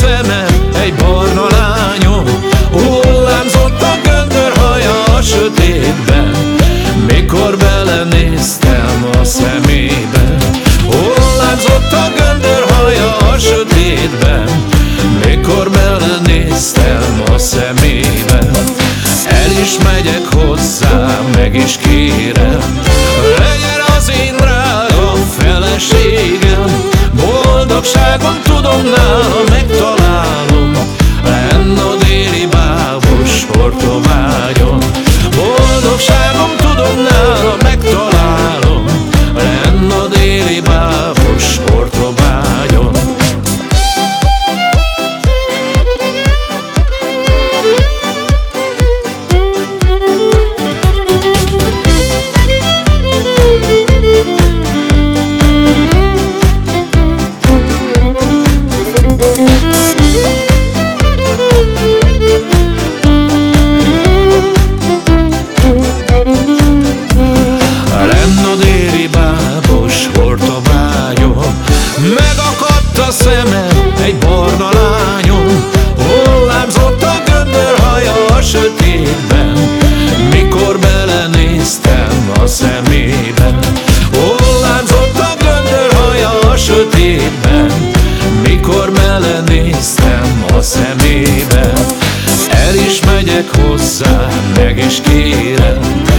szemem egy barna lányom. Hullámzott a göndör haja a sötétben. Mikor belenéztem a szemébe? Hullámzott a göndör haja a sötétben. Mikor belenéztem a szemébe? El is megyek hozzá, meg is kérem. Legyen az én drága feleségem. Boldogságon tudom nála szemébe. El is megyek hozzá, meg is kérem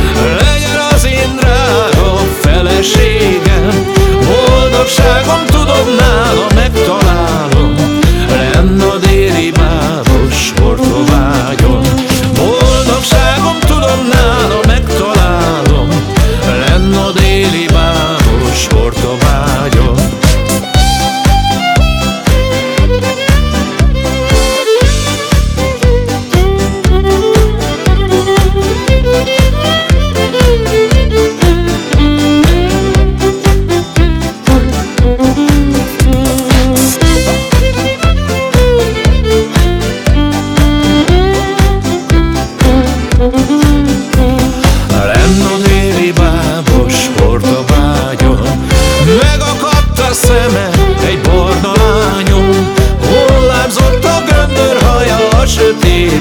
egy barna lányom. Hullámzott a göndörhaja a sötét